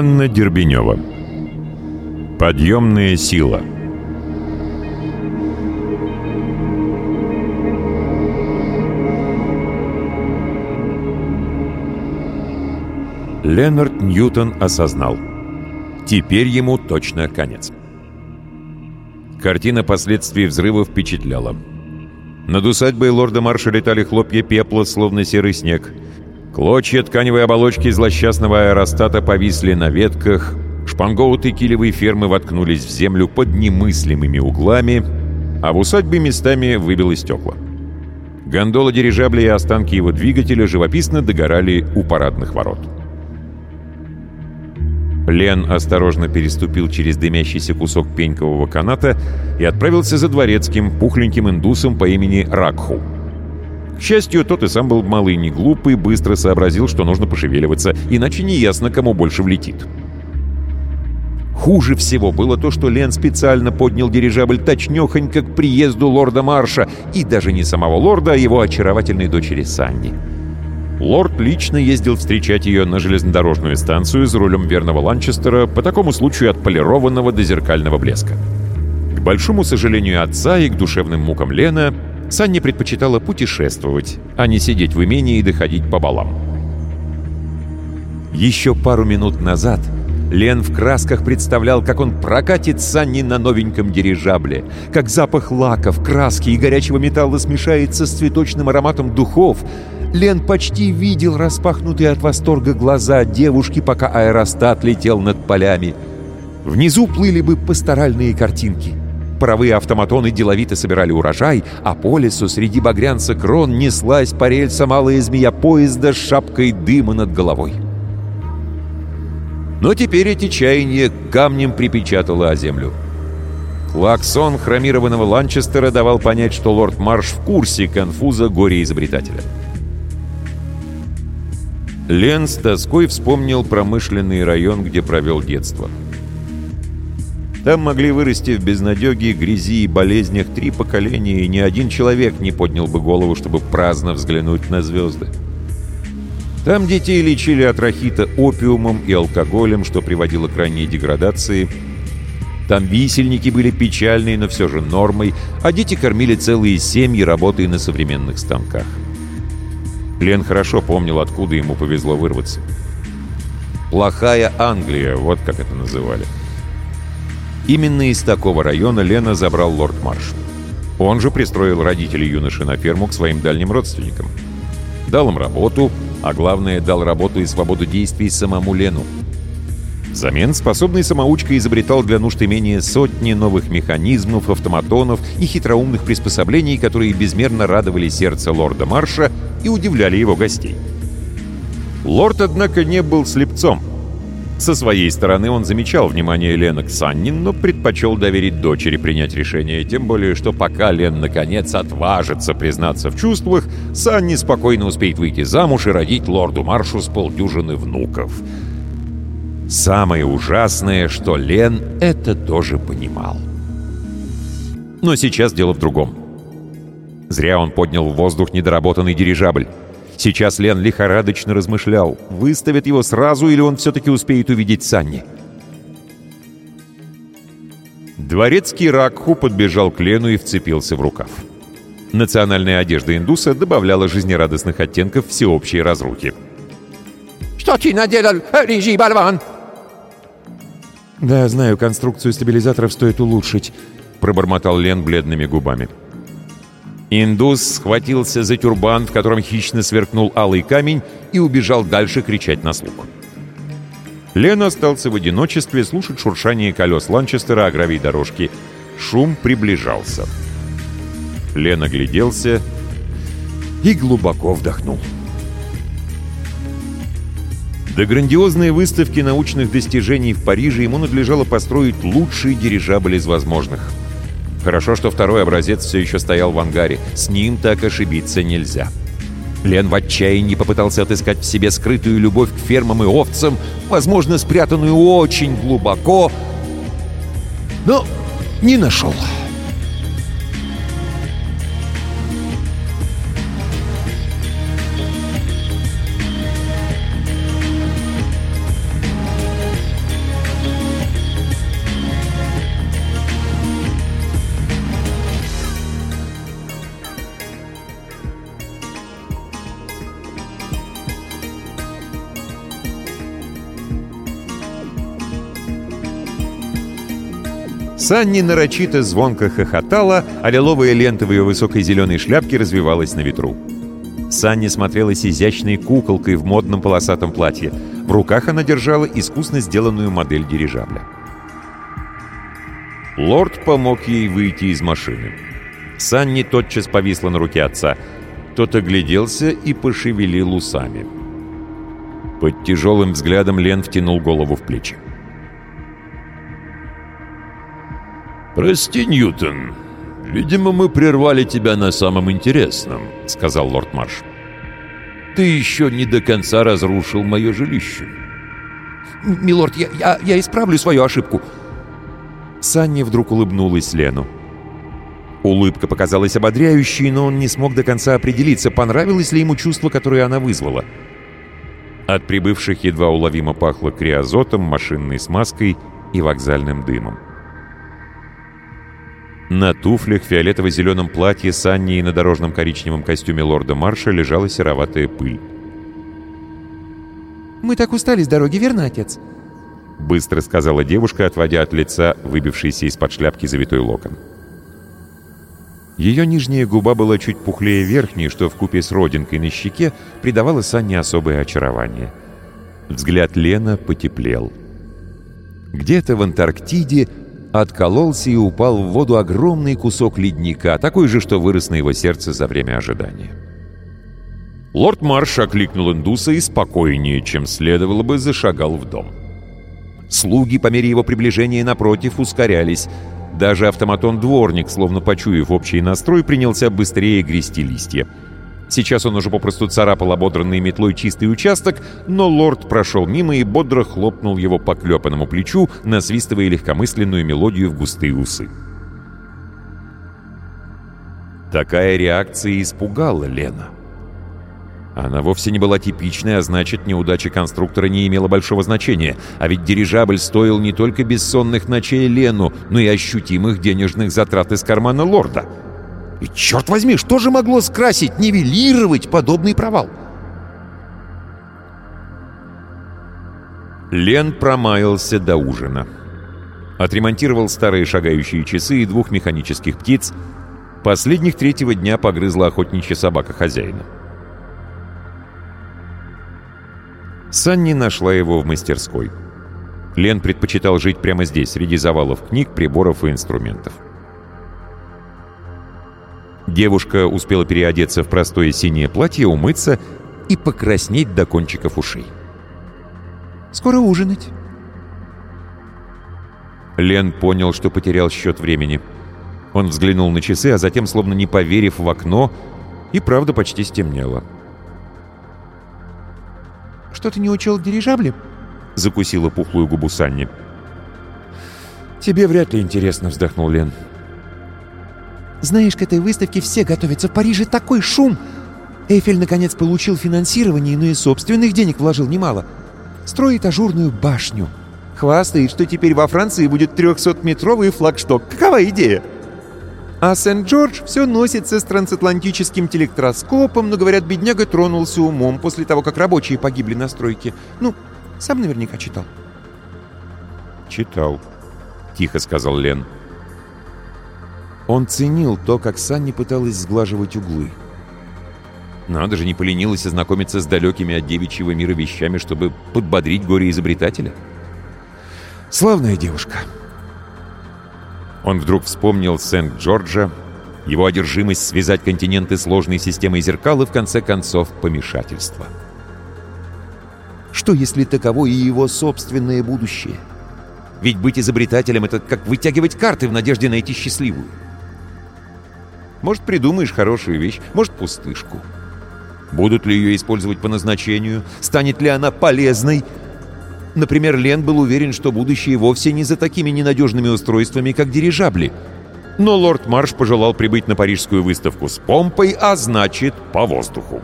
Анна Дербенева Подъемная сила Ленард Ньютон осознал. Теперь ему точно конец. Картина последствий взрыва впечатляла. Над усадьбой лорда Марша летали хлопья пепла, словно серый снег. Клочья тканевой оболочки злосчастного аэростата повисли на ветках, шпангоуты килевой фермы воткнулись в землю под немыслимыми углами, а в усадьбе местами выбило стекла. Гондола дирижабля и останки его двигателя живописно догорали у парадных ворот. Лен осторожно переступил через дымящийся кусок пенькового каната и отправился за дворецким, пухленьким индусом по имени Ракху. К счастью, тот и сам был малый не глупый, быстро сообразил, что нужно пошевеливаться, иначе неясно, кому больше влетит. Хуже всего было то, что Лен специально поднял дирижабль точнёхонько к приезду лорда Марша, и даже не самого лорда, а его очаровательной дочери Санни. Лорд лично ездил встречать ее на железнодорожную станцию за рулем верного Ланчестера, по такому случаю отполированного до зеркального блеска. К большому сожалению отца и к душевным мукам Лена, Санни предпочитала путешествовать, а не сидеть в имении и доходить по балам. Еще пару минут назад Лен в красках представлял, как он прокатит Санни на новеньком дирижабле, как запах лаков, краски и горячего металла смешается с цветочным ароматом духов — Лен почти видел распахнутые от восторга глаза девушки, пока аэростат летел над полями. Внизу плыли бы пасторальные картинки. Паровые автоматоны деловито собирали урожай, а по лесу среди багрянца крон неслась по рельсам малая змея поезда с шапкой дыма над головой. Но теперь эти чаяния камнем припечатало о землю. Клаксон хромированного Ланчестера давал понять, что лорд Марш в курсе конфуза горе-изобретателя. Лен с тоской вспомнил промышленный район, где провел детство. Там могли вырасти в безнадеге, грязи и болезнях три поколения, и ни один человек не поднял бы голову, чтобы праздно взглянуть на звезды. Там детей лечили от рахита опиумом и алкоголем, что приводило к ранней деградации. Там висельники были печальной, но все же нормой, а дети кормили целые семьи, работая на современных станках. Лен хорошо помнил, откуда ему повезло вырваться. «Плохая Англия», вот как это называли. Именно из такого района Лена забрал лорд Марш. Он же пристроил родителей юноши на ферму к своим дальним родственникам. Дал им работу, а главное, дал работу и свободу действий самому Лену. Взамен способный самоучка изобретал для нужд имения сотни новых механизмов, автоматонов и хитроумных приспособлений, которые безмерно радовали сердце лорда Марша и удивляли его гостей. Лорд, однако, не был слепцом. Со своей стороны он замечал внимание Лены к Саннин, но предпочел доверить дочери принять решение, тем более, что пока Лен наконец отважится признаться в чувствах, Санни спокойно успеет выйти замуж и родить лорду Маршу с полдюжины внуков. Самое ужасное, что Лен это тоже понимал. Но сейчас дело в другом. Зря он поднял в воздух недоработанный дирижабль. Сейчас Лен лихорадочно размышлял, выставит его сразу или он все-таки успеет увидеть Санни. Дворецкий Ракху подбежал к Лену и вцепился в рукав. Национальная одежда индуса добавляла жизнерадостных оттенков всеобщей разрухи. «Что ты наделал, рыжий болван?» «Да, знаю, конструкцию стабилизаторов стоит улучшить», — пробормотал Лен бледными губами. Индус схватился за тюрбан, в котором хищно сверкнул алый камень, и убежал дальше кричать на слух. Лен остался в одиночестве слушать шуршание колес Ланчестера о гравий дорожки. Шум приближался. Лен огляделся и глубоко вдохнул. До грандиозной выставки научных достижений в Париже ему надлежало построить лучший дирижабль из возможных — Хорошо, что второй образец все еще стоял в ангаре. С ним так ошибиться нельзя. Лен в отчаянии попытался отыскать в себе скрытую любовь к фермам и овцам, возможно, спрятанную очень глубоко, но не нашел. Санни нарочито звонко хохотала, а лиловая лента в ее высокой зеленой шляпке развивалась на ветру. Санни смотрелась изящной куколкой в модном полосатом платье. В руках она держала искусно сделанную модель дирижабля. Лорд помог ей выйти из машины. Санни тотчас повисла на руке отца. Тот огляделся и пошевелил усами. Под тяжелым взглядом Лен втянул голову в плечи. «Прости, Ньютон. Видимо, мы прервали тебя на самом интересном», — сказал лорд Марш. «Ты еще не до конца разрушил мое жилище». «Милорд, я, я, я исправлю свою ошибку». Санни вдруг улыбнулась Лену. Улыбка показалась ободряющей, но он не смог до конца определиться, понравилось ли ему чувство, которое она вызвала. От прибывших едва уловимо пахло криозотом, машинной смазкой и вокзальным дымом. На туфлях, фиолетово-зеленом платье Санни и на дорожном коричневом костюме лорда Марша лежала сероватая пыль. «Мы так устали с дороги, верно, отец?» Быстро сказала девушка, отводя от лица выбившийся из-под шляпки завитой локон. Ее нижняя губа была чуть пухлее верхней, что в купе с родинкой на щеке придавало Санне особое очарование. Взгляд Лена потеплел. Где-то в Антарктиде откололся и упал в воду огромный кусок ледника, такой же, что вырос на его сердце за время ожидания. Лорд Марш окликнул индуса и спокойнее, чем следовало бы, зашагал в дом. Слуги по мере его приближения напротив ускорялись. Даже автоматон-дворник, словно почуяв общий настрой, принялся быстрее грести листья. Сейчас он уже попросту царапал ободранной метлой чистый участок, но лорд прошел мимо и бодро хлопнул его по клепанному плечу, насвистывая легкомысленную мелодию в густые усы. Такая реакция испугала Лена. Она вовсе не была типичной, а значит, неудача конструктора не имела большого значения. А ведь дирижабль стоил не только бессонных ночей Лену, но и ощутимых денежных затрат из кармана лорда — и черт возьми, что же могло скрасить, нивелировать подобный провал? Лен промаялся до ужина. Отремонтировал старые шагающие часы и двух механических птиц. Последних третьего дня погрызла охотничья собака хозяина. Санни нашла его в мастерской. Лен предпочитал жить прямо здесь, среди завалов книг, приборов и инструментов. Девушка успела переодеться в простое синее платье, умыться и покраснеть до кончиков ушей. «Скоро ужинать». Лен понял, что потерял счет времени. Он взглянул на часы, а затем, словно не поверив в окно, и правда почти стемнело. «Что ты не учел в дирижабле?» — закусила пухлую губу Санни. «Тебе вряд ли интересно», — вздохнул Лен. Знаешь, к этой выставке все готовятся. В Париже такой шум. Эйфель, наконец, получил финансирование, но и собственных денег вложил немало. Строит ажурную башню. Хвастает, что теперь во Франции будет 300-метровый флагшток. Какова идея? А Сент-Джордж все носится с трансатлантическим телектроскопом, но, говорят, бедняга тронулся умом после того, как рабочие погибли на стройке. Ну, сам наверняка читал. «Читал», — тихо сказал Лен. Он ценил то, как Санни пыталась сглаживать углы. Надо же, не поленилась ознакомиться с далекими от девичьего мира вещами, чтобы подбодрить горе-изобретателя. Славная девушка. Он вдруг вспомнил Сент-Джорджа, его одержимость связать континенты сложной системой зеркал и, в конце концов, помешательство. Что, если таково и его собственное будущее? Ведь быть изобретателем — это как вытягивать карты в надежде найти счастливую. Может, придумаешь хорошую вещь, может, пустышку. Будут ли ее использовать по назначению? Станет ли она полезной? Например, Лен был уверен, что будущее вовсе не за такими ненадежными устройствами, как дирижабли. Но лорд Марш пожелал прибыть на парижскую выставку с помпой, а значит, по воздуху.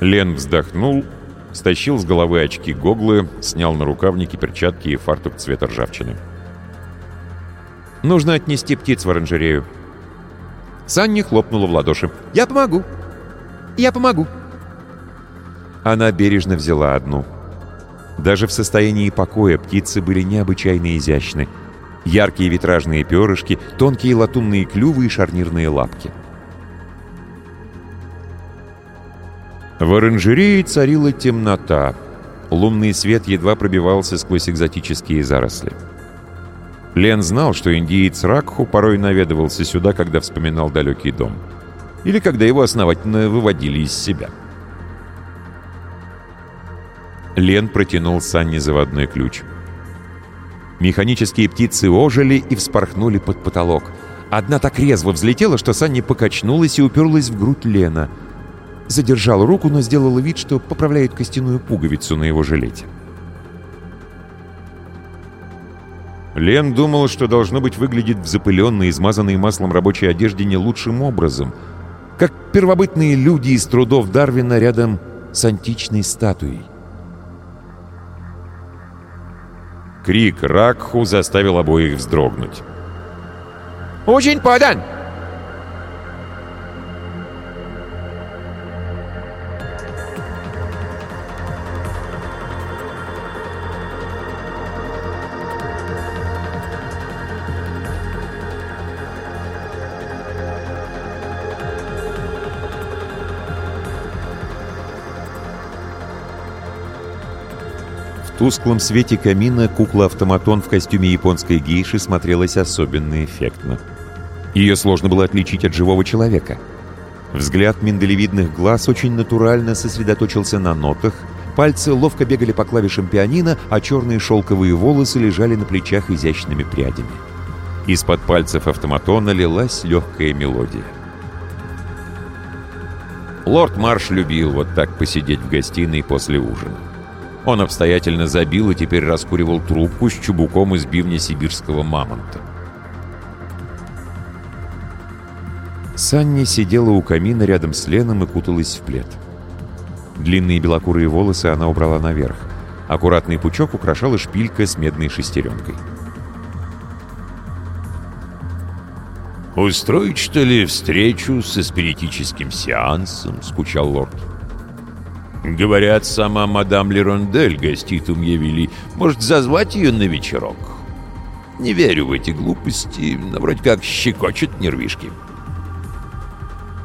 Лен вздохнул, стащил с головы очки-гоглы, снял на рукавники, перчатки и фартук цвета ржавчины. «Нужно отнести птиц в оранжерею», Санни хлопнула в ладоши. «Я помогу! Я помогу!» Она бережно взяла одну. Даже в состоянии покоя птицы были необычайно изящны. Яркие витражные перышки, тонкие латунные клювы и шарнирные лапки. В оранжерее царила темнота. Лунный свет едва пробивался сквозь экзотические заросли. Лен знал, что индиец Ракху порой наведывался сюда, когда вспоминал далекий дом. Или когда его основательно выводили из себя. Лен протянул Санне заводной ключ. Механические птицы ожили и вспорхнули под потолок. Одна так резво взлетела, что Санни покачнулась и уперлась в грудь Лена. Задержал руку, но сделала вид, что поправляет костяную пуговицу на его жилете. Лен думал, что должно быть выглядит в запыленной, измазанной маслом рабочей одежде не лучшим образом, как первобытные люди из трудов Дарвина рядом с античной статуей. Крик Ракху заставил обоих вздрогнуть. «Очень подан!» Тусклом свете камина кукла-автоматон в костюме японской гейши смотрелась особенно эффектно. Ее сложно было отличить от живого человека. Взгляд миндалевидных глаз очень натурально сосредоточился на нотах, пальцы ловко бегали по клавишам пианино, а черные шелковые волосы лежали на плечах изящными прядями. Из-под пальцев автоматона лилась легкая мелодия. Лорд Марш любил вот так посидеть в гостиной после ужина. Он обстоятельно забил и теперь раскуривал трубку с чубуком из бивня сибирского мамонта. Санни сидела у камина рядом с Леном и куталась в плед. Длинные белокурые волосы она убрала наверх. Аккуратный пучок украшала шпилька с медной шестеренкой. «Устроить, что ли, встречу со спиритическим сеансом?» — скучал лорд. Говорят, сама мадам Лерондель гостит у Мьявили. Может, зазвать ее на вечерок? Не верю в эти глупости, но вроде как щекочет нервишки.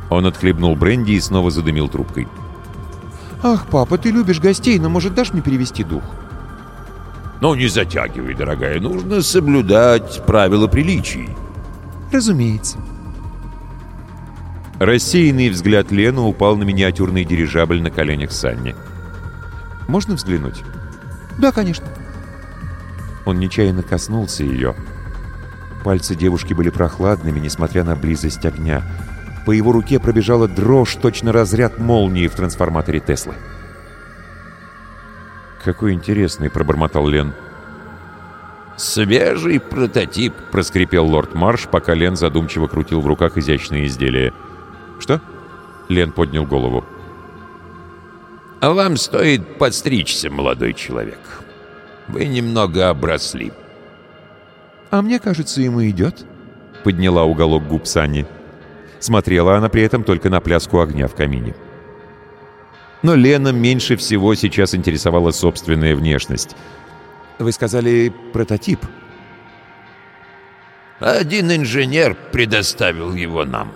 Он отхлебнул бренди и снова задымил трубкой. «Ах, папа, ты любишь гостей, но, может, дашь мне перевести дух?» «Ну, не затягивай, дорогая, нужно соблюдать правила приличий». «Разумеется». Рассеянный взгляд Лены упал на миниатюрный дирижабль на коленях Санни. «Можно взглянуть?» «Да, конечно». Он нечаянно коснулся ее. Пальцы девушки были прохладными, несмотря на близость огня. По его руке пробежала дрожь, точно разряд молнии в трансформаторе Теслы. «Какой интересный!» — пробормотал Лен. «Свежий прототип!» — проскрипел лорд Марш, пока Лен задумчиво крутил в руках изящные изделия. «Что?» Лен поднял голову. «А вам стоит подстричься, молодой человек. Вы немного обросли». «А мне кажется, ему идет», — подняла уголок губ Санни. Смотрела она при этом только на пляску огня в камине. Но Лена меньше всего сейчас интересовала собственная внешность. «Вы сказали прототип?» «Один инженер предоставил его нам»,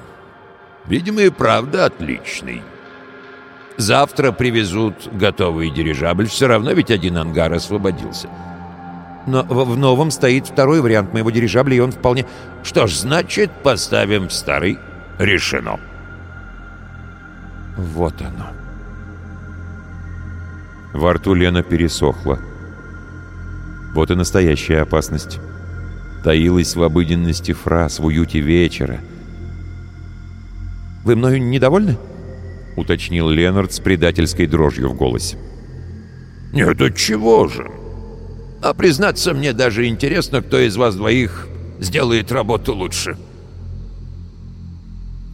Видимо, и правда отличный. Завтра привезут готовый дирижабль, все равно ведь один ангар освободился. Но в новом стоит второй вариант моего дирижабля, и он вполне... Что ж, значит, поставим старый. Решено. Вот оно. Во рту Лена пересохла. Вот и настоящая опасность. Таилась в обыденности фраз, в уюте вечера — вы мною недовольны?» — уточнил Ленард с предательской дрожью в голосе. «Нет, чего же? А признаться, мне даже интересно, кто из вас двоих сделает работу лучше».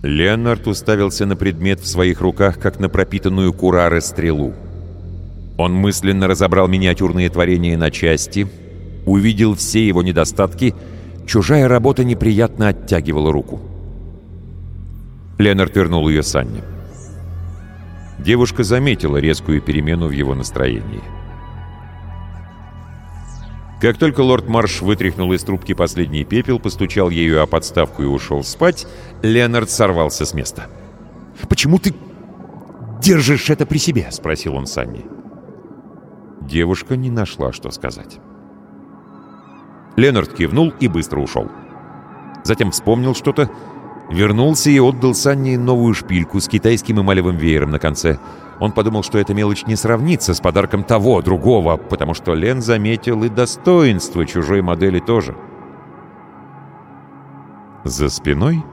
Леонард уставился на предмет в своих руках, как на пропитанную курары стрелу. Он мысленно разобрал миниатюрные творения на части, увидел все его недостатки, чужая работа неприятно оттягивала руку. Ленард вернул ее Санне. Девушка заметила резкую перемену в его настроении. Как только лорд Марш вытряхнул из трубки последний пепел, постучал ею о подставку и ушел спать, Леонард сорвался с места. «Почему ты держишь это при себе?» — спросил он Санни. Девушка не нашла, что сказать. Ленард кивнул и быстро ушел. Затем вспомнил что-то, вернулся и отдал Санни новую шпильку с китайским эмалевым веером на конце. Он подумал, что эта мелочь не сравнится с подарком того, другого, потому что Лен заметил и достоинство чужой модели тоже. За спиной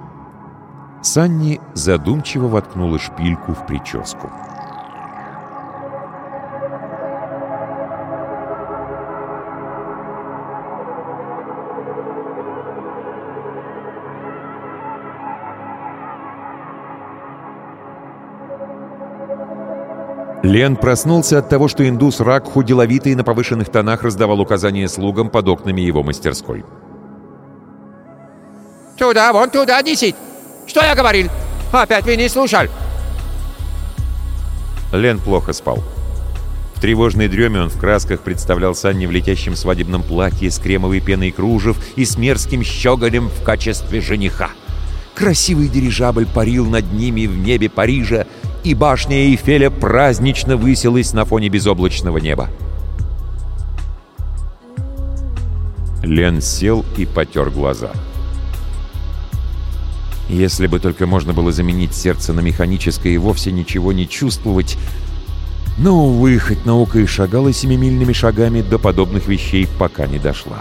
Санни задумчиво воткнула шпильку в прическу. Лен проснулся от того, что индус Ракху деловитый на повышенных тонах раздавал указания слугам под окнами его мастерской. «Туда, вон туда неси! Что я говорил? Опять вы не слушал!» Лен плохо спал. В тревожной дреме он в красках представлял Санни в летящем свадебном платье с кремовой пеной кружев и с мерзким щеголем в качестве жениха. Красивый дирижабль парил над ними в небе Парижа, и башня Эйфеля празднично высилась на фоне безоблачного неба. Лен сел и потер глаза. Если бы только можно было заменить сердце на механическое и вовсе ничего не чувствовать... Но, увы, хоть наука и шагала семимильными шагами, до подобных вещей пока не дошла.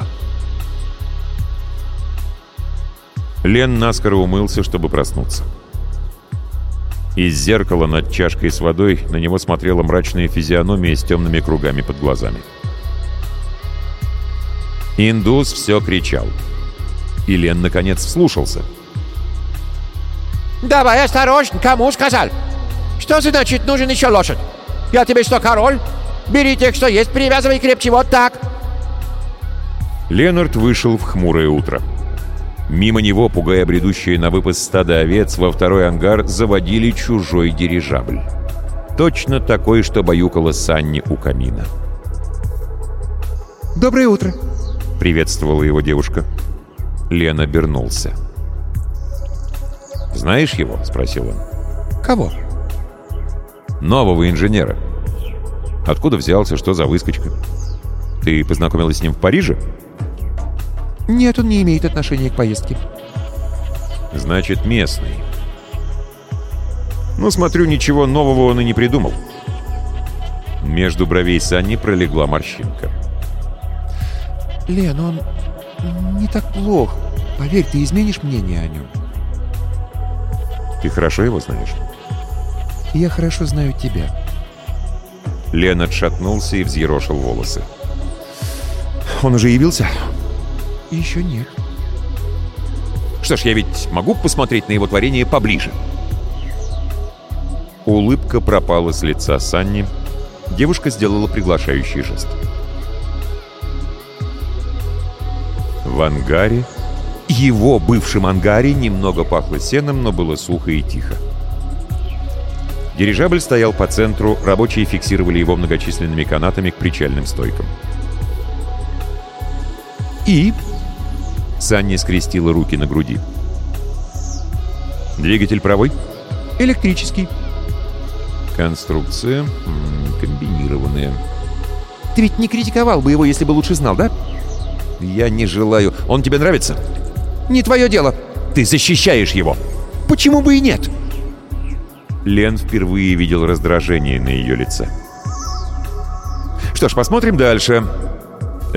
Лен наскоро умылся, чтобы проснуться. Из зеркала над чашкой с водой на него смотрела мрачная физиономия с темными кругами под глазами. Индус все кричал. И Лен, наконец, вслушался. «Давай осторожно, кому сказал? Что значит нужен еще лошадь? Я тебе что, король? Бери тех, что есть, привязывай крепче, вот так!» Ленард вышел в хмурое утро. Мимо него, пугая бредущие на выпас стада овец, во второй ангар заводили чужой дирижабль. Точно такой, что баюкала Санни у камина. «Доброе утро!» — приветствовала его девушка. Лен обернулся. «Знаешь его?» — спросил он. «Кого?» «Нового инженера. Откуда взялся, что за выскочка? Ты познакомилась с ним в Париже?» «Нет, он не имеет отношения к поездке». «Значит, местный. Ну, смотрю, ничего нового он и не придумал». Между бровей Санни пролегла морщинка. «Лен, он не так плох. Поверь, ты изменишь мнение о нем». «Ты хорошо его знаешь?» «Я хорошо знаю тебя». Лен отшатнулся и взъерошил волосы. «Он уже явился?» «Еще нет». «Что ж, я ведь могу посмотреть на его творение поближе?» Улыбка пропала с лица Санни. Девушка сделала приглашающий жест. В ангаре, его бывшем ангаре, немного пахло сеном, но было сухо и тихо. Дирижабль стоял по центру, рабочие фиксировали его многочисленными канатами к причальным стойкам. «И?» Санни скрестила руки на груди. «Двигатель правой?» «Электрический». «Конструкция комбинированная». «Ты ведь не критиковал бы его, если бы лучше знал, да?» «Я не желаю. Он тебе нравится?» «Не твое дело». «Ты защищаешь его!» «Почему бы и нет?» Лен впервые видел раздражение на ее лице. «Что ж, посмотрим дальше».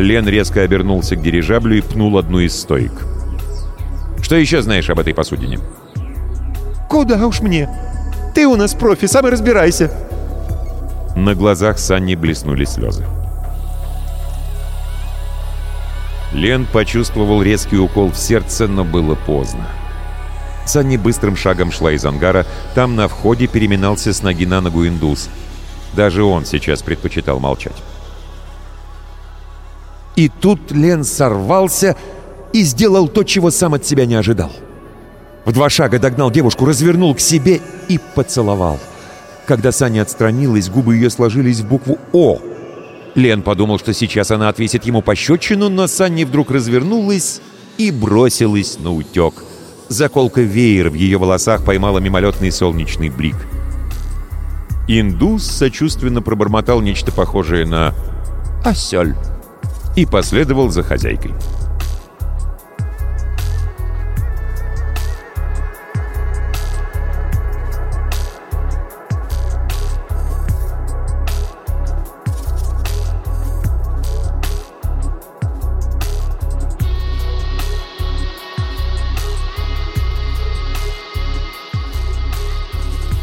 Лен резко обернулся к дирижаблю и пнул одну из стоек. «Что еще знаешь об этой посудине?» «Куда уж мне? Ты у нас профи, сам и разбирайся!» На глазах Санни блеснули слезы. Лен почувствовал резкий укол в сердце, но было поздно. Санни быстрым шагом шла из ангара, там на входе переминался с ноги на ногу индус. Даже он сейчас предпочитал молчать. И тут Лен сорвался и сделал то, чего сам от себя не ожидал. В два шага догнал девушку, развернул к себе и поцеловал. Когда Саня отстранилась, губы ее сложились в букву «О». Лен подумал, что сейчас она отвесит ему пощечину, но Санни вдруг развернулась и бросилась на утек. Заколка веер в ее волосах поймала мимолетный солнечный блик. Индус сочувственно пробормотал нечто похожее на «осёль» и последовал за хозяйкой.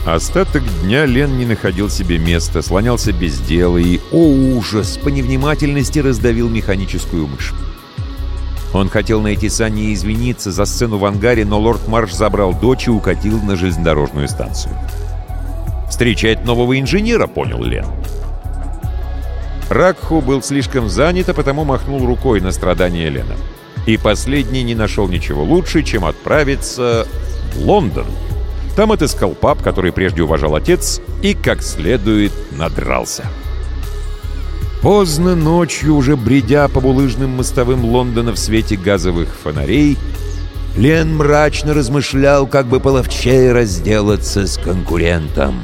Остаток дня Лен не находил себе места, слонялся без дела и, о ужас, по невнимательности раздавил механическую мышь. Он хотел найти Санни и извиниться за сцену в ангаре, но лорд Марш забрал дочь и укатил на железнодорожную станцию. «Встречать нового инженера», — понял Лен. Ракху был слишком занят, а потому махнул рукой на страдания Лена. И последний не нашел ничего лучше, чем отправиться в Лондон. Там отыскал пап, который прежде уважал отец, и как следует надрался. Поздно ночью, уже бредя по булыжным мостовым Лондона в свете газовых фонарей, Лен мрачно размышлял, как бы половчее разделаться с конкурентом.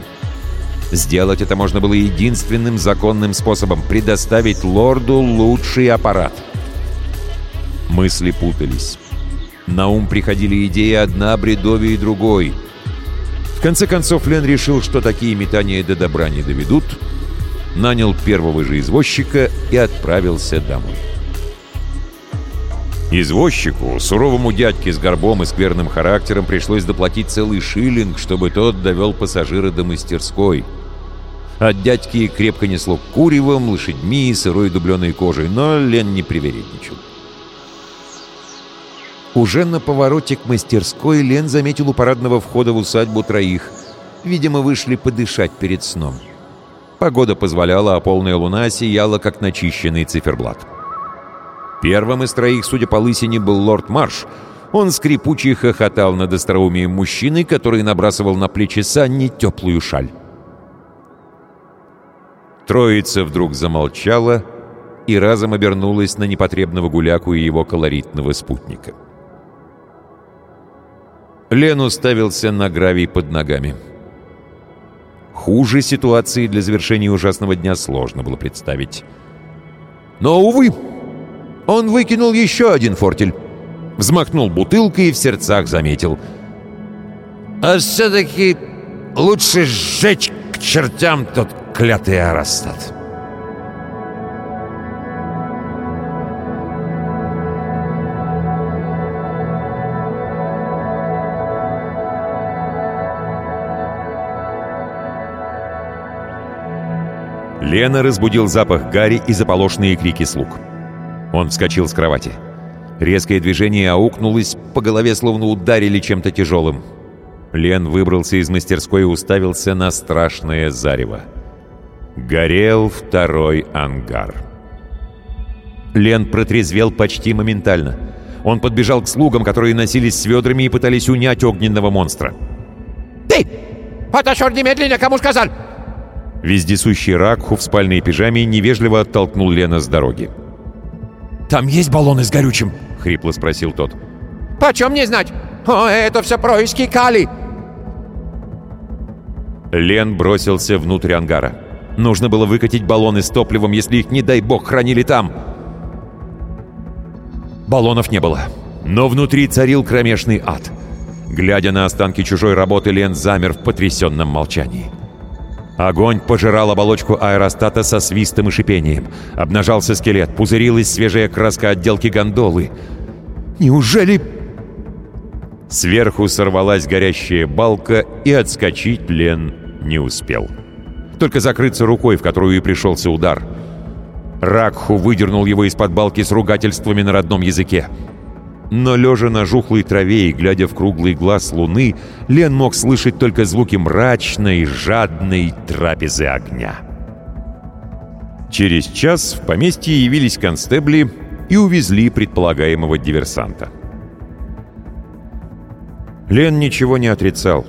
Сделать это можно было единственным законным способом — предоставить лорду лучший аппарат. Мысли путались. На ум приходили идеи одна бредовее другой — конце концов, Лен решил, что такие метания до добра не доведут, нанял первого же извозчика и отправился домой. Извозчику, суровому дядьке с горбом и скверным характером, пришлось доплатить целый шиллинг, чтобы тот довел пассажира до мастерской. От дядьки крепко несло куревом, лошадьми и сырой дубленой кожей, но Лен не привередничал. Уже на повороте к мастерской Лен заметил у парадного входа в усадьбу троих. Видимо, вышли подышать перед сном. Погода позволяла, а полная луна сияла, как начищенный циферблат. Первым из троих, судя по лысине, был лорд Марш. Он скрипучий хохотал над остроумием мужчины, который набрасывал на плечи Санни теплую шаль. Троица вдруг замолчала и разом обернулась на непотребного гуляку и его колоритного спутника. Лен уставился на гравий под ногами. Хуже ситуации для завершения ужасного дня сложно было представить. Но, увы, он выкинул еще один фортель. Взмахнул бутылкой и в сердцах заметил. «А все-таки лучше сжечь к чертям тот клятый аэростат». Лена разбудил запах гари и заполошенные крики слуг. Он вскочил с кровати. Резкое движение аукнулось, по голове словно ударили чем-то тяжелым. Лен выбрался из мастерской и уставился на страшное зарево. Горел второй ангар. Лен протрезвел почти моментально. Он подбежал к слугам, которые носились с ведрами и пытались унять огненного монстра. «Ты! Отошел немедленно, кому сказал!» Вездесущий Ракху в спальной пижаме невежливо оттолкнул Лена с дороги. «Там есть баллоны с горючим?» — хрипло спросил тот. «Почем мне знать? О, это все происки Кали!» Лен бросился внутрь ангара. Нужно было выкатить баллоны с топливом, если их, не дай бог, хранили там. Баллонов не было. Но внутри царил кромешный ад. Глядя на останки чужой работы, Лен замер в потрясенном молчании. Огонь пожирал оболочку аэростата со свистом и шипением. Обнажался скелет, пузырилась свежая краска отделки гондолы. «Неужели...» Сверху сорвалась горящая балка, и отскочить Лен не успел. Только закрыться рукой, в которую и пришелся удар. Ракху выдернул его из-под балки с ругательствами на родном языке. Но лежа на жухлой траве и глядя в круглый глаз луны, Лен мог слышать только звуки мрачной, жадной трапезы огня. Через час в поместье явились констебли и увезли предполагаемого диверсанта. Лен ничего не отрицал,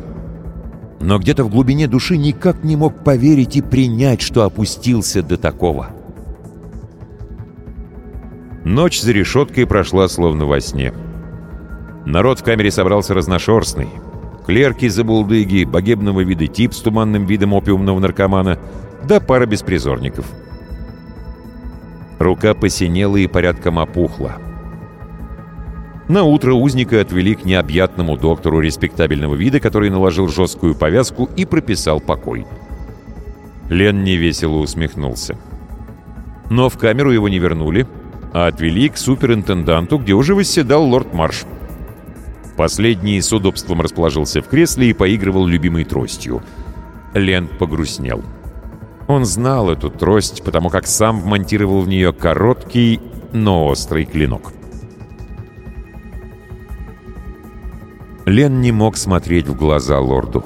но где-то в глубине души никак не мог поверить и принять, что опустился до такого. Ночь за решеткой прошла словно во сне. Народ в камере собрался разношерстный. Клерки забулдыги, богебного вида тип с туманным видом опиумного наркомана, да пара беспризорников. Рука посинела и порядком опухла. На утро узника отвели к необъятному доктору респектабельного вида, который наложил жесткую повязку и прописал покой. Лен невесело усмехнулся. Но в камеру его не вернули, а отвели к суперинтенданту, где уже восседал лорд Марш. Последний с удобством расположился в кресле и поигрывал любимой тростью. Лен погрустнел. Он знал эту трость, потому как сам вмонтировал в нее короткий, но острый клинок. Лен не мог смотреть в глаза лорду.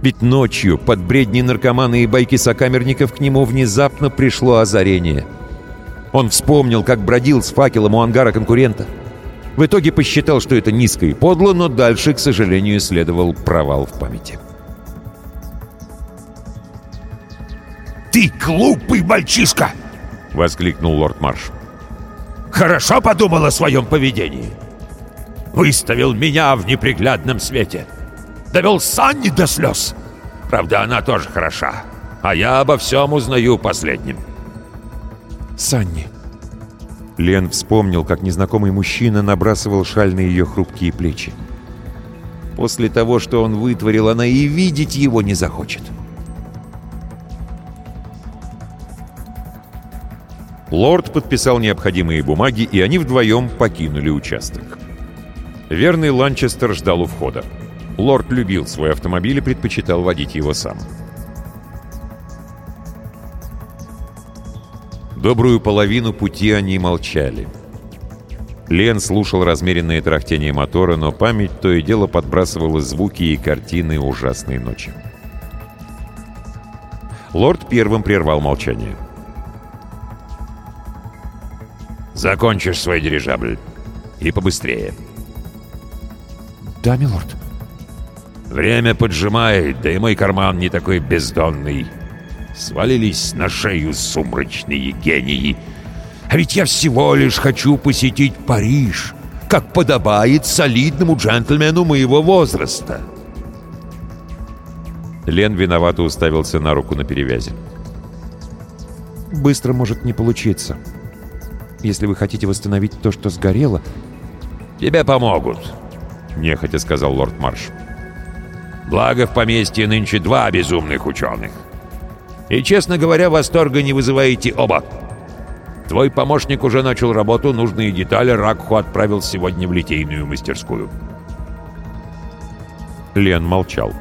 Ведь ночью, под бредни наркомана и байки сокамерников, к нему внезапно пришло озарение. Он вспомнил, как бродил с факелом у ангара конкурента. В итоге посчитал, что это низко и подло, но дальше, к сожалению, следовал провал в памяти. «Ты глупый мальчишка!» — воскликнул лорд Марш. «Хорошо подумал о своем поведении. Выставил меня в неприглядном свете. Довел Санни до слез. Правда, она тоже хороша. А я обо всем узнаю последним». Санни. Лен вспомнил, как незнакомый мужчина набрасывал шаль на ее хрупкие плечи. После того, что он вытворил, она и видеть его не захочет. Лорд подписал необходимые бумаги, и они вдвоем покинули участок. Верный Ланчестер ждал у входа. Лорд любил свой автомобиль и предпочитал водить его сам. Добрую половину пути они молчали. Лен слушал размеренное тарахтение мотора, но память то и дело подбрасывала звуки и картины ужасной ночи. Лорд первым прервал молчание. «Закончишь свой дирижабль. И побыстрее». «Да, милорд». «Время поджимает, да и мой карман не такой бездонный. Свалились на шею сумрачные гении. А ведь я всего лишь хочу посетить Париж, как подобает солидному джентльмену моего возраста». Лен виновато уставился на руку на перевязи. «Быстро может не получиться. Если вы хотите восстановить то, что сгорело...» «Тебе помогут», — нехотя сказал лорд Марш. «Благо в поместье нынче два безумных ученых. И, честно говоря, восторга не вызываете оба. Твой помощник уже начал работу, нужные детали Ракху отправил сегодня в литейную мастерскую». Лен молчал.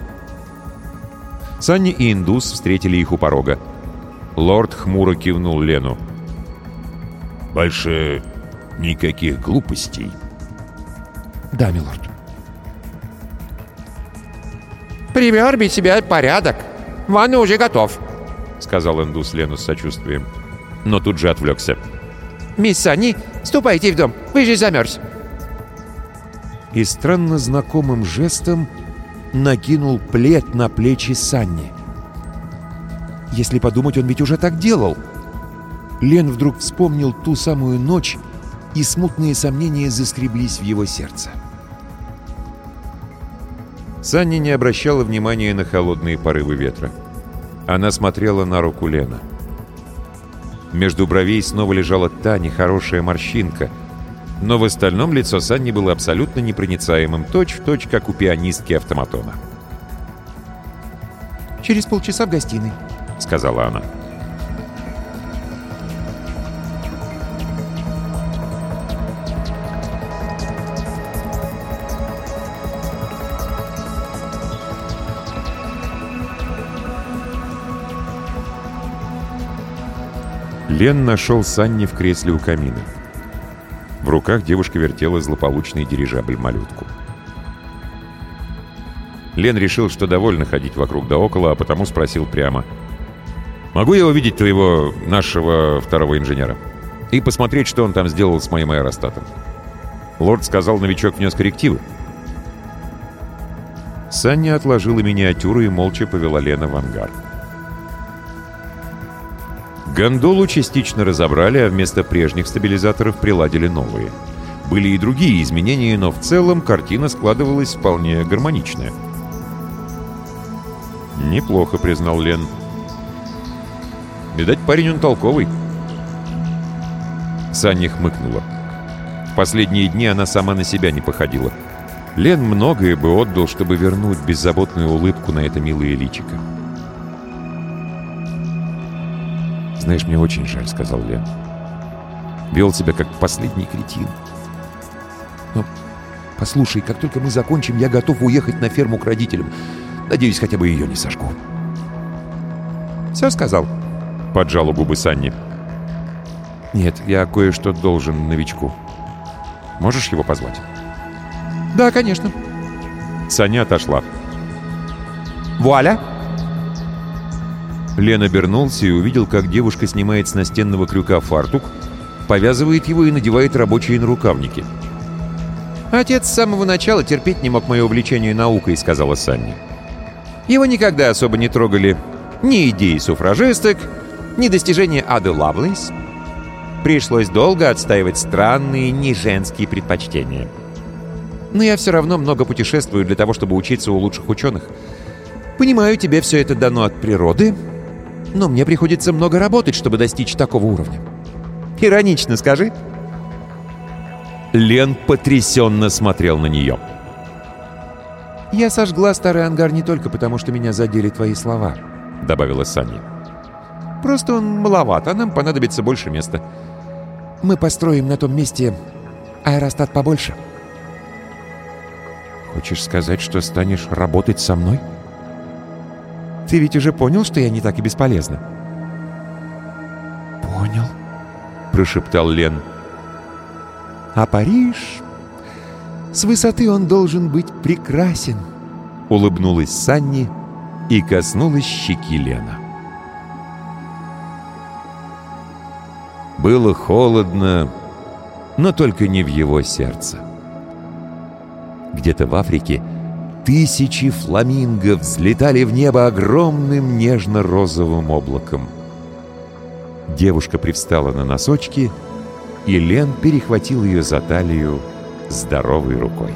Санни и Индус встретили их у порога. Лорд хмуро кивнул Лену. «Больше никаких глупостей». «Да, милорд». «Привер без себя порядок. Ванна уже готов», — сказал Индус Лену с сочувствием. Но тут же отвлекся. «Мисс Санни, ступайте в дом. Вы же замерз». И странно знакомым жестом накинул плед на плечи Санни. Если подумать, он ведь уже так делал. Лен вдруг вспомнил ту самую ночь, и смутные сомнения заскреблись в его сердце. Санни не обращала внимания на холодные порывы ветра. Она смотрела на руку Лена. Между бровей снова лежала та нехорошая морщинка, но в остальном лицо Санни было абсолютно непроницаемым, точь-в-точь, точь, как у пианистки автоматона. «Через полчаса в гостиной», — сказала она. Лен нашел Санни в кресле у камина. В руках девушка вертела злополучный дирижабль-малютку. Лен решил, что довольно ходить вокруг да около, а потому спросил прямо. «Могу я увидеть твоего, нашего второго инженера? И посмотреть, что он там сделал с моим аэростатом?» Лорд сказал, новичок внес коррективы. Саня отложила миниатюру и молча повела Лена в ангар. Гондолу частично разобрали, а вместо прежних стабилизаторов приладили новые. Были и другие изменения, но в целом картина складывалась вполне гармоничная. «Неплохо», — признал Лен. «Видать, парень он толковый». Саня хмыкнула. В последние дни она сама на себя не походила. Лен многое бы отдал, чтобы вернуть беззаботную улыбку на это милое личико. «Знаешь, мне очень жаль», — сказал Лен. «Вел себя как последний кретин». «Но послушай, как только мы закончим, я готов уехать на ферму к родителям. Надеюсь, хотя бы ее не сожгу». «Все сказал?» — поджала губы Санни. «Нет, я кое-что должен новичку. Можешь его позвать?» «Да, конечно». Саня отошла. «Вуаля!» Лен обернулся и увидел, как девушка снимает с настенного крюка фартук, повязывает его и надевает рабочие нарукавники. «Отец с самого начала терпеть не мог мое увлечение наукой», — сказала Санни. «Его никогда особо не трогали ни идеи суфражисток, ни достижения Ады Лавлейс. Пришлось долго отстаивать странные, не женские предпочтения. Но я все равно много путешествую для того, чтобы учиться у лучших ученых. Понимаю, тебе все это дано от природы, но мне приходится много работать, чтобы достичь такого уровня. Иронично, скажи?» Лен потрясенно смотрел на нее. «Я сожгла старый ангар не только потому, что меня задели твои слова», — добавила Саня. «Просто он маловат, а нам понадобится больше места. Мы построим на том месте аэростат побольше». «Хочешь сказать, что станешь работать со мной?» «Ты ведь уже понял, что я не так и бесполезна?» «Понял», — прошептал Лен. «А Париж...» С высоты он должен быть прекрасен», — улыбнулась Санни и коснулась щеки Лена. Было холодно, но только не в его сердце. Где-то в Африке тысячи фламинго взлетали в небо огромным нежно-розовым облаком. Девушка привстала на носочки, и Лен перехватил ее за талию здоровой рукой.